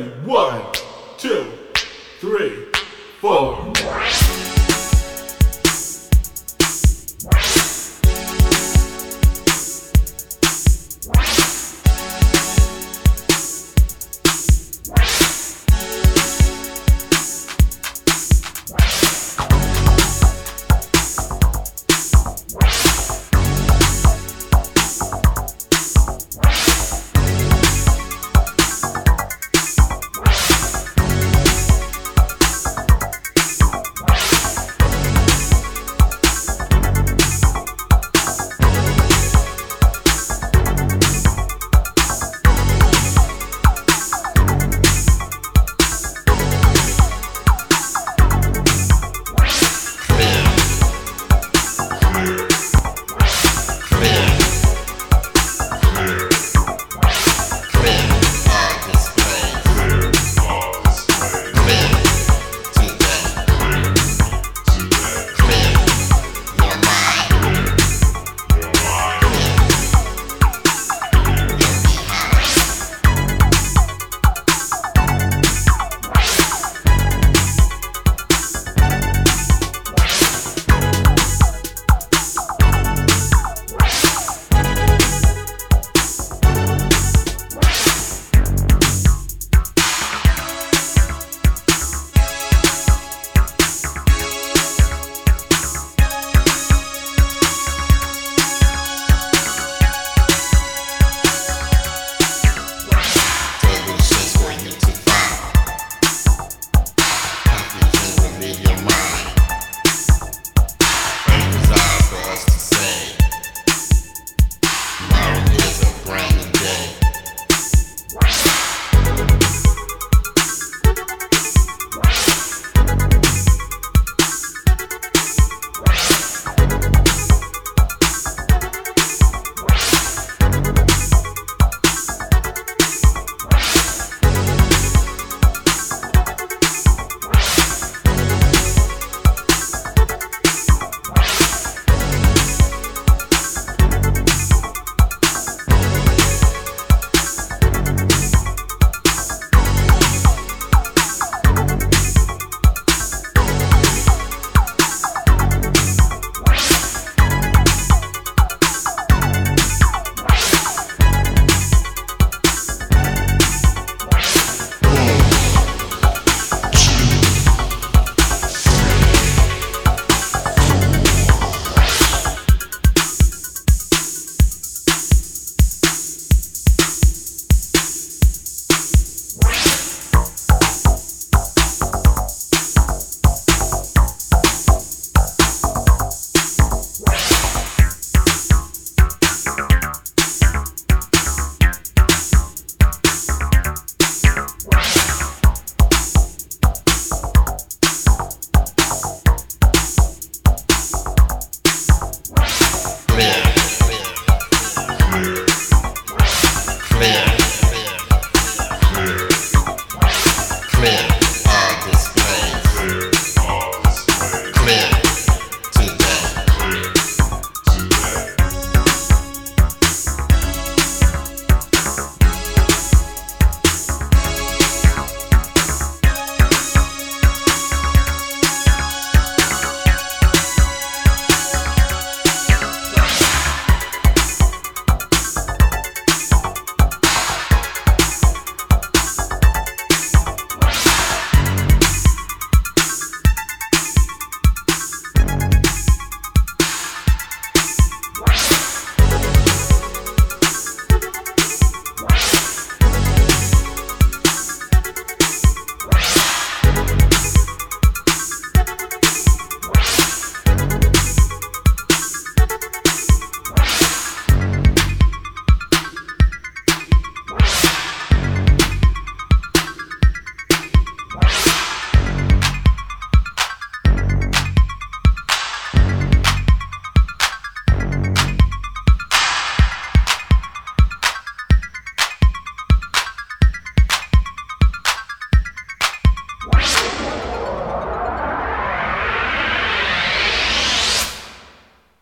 Ready? One, two, three, four.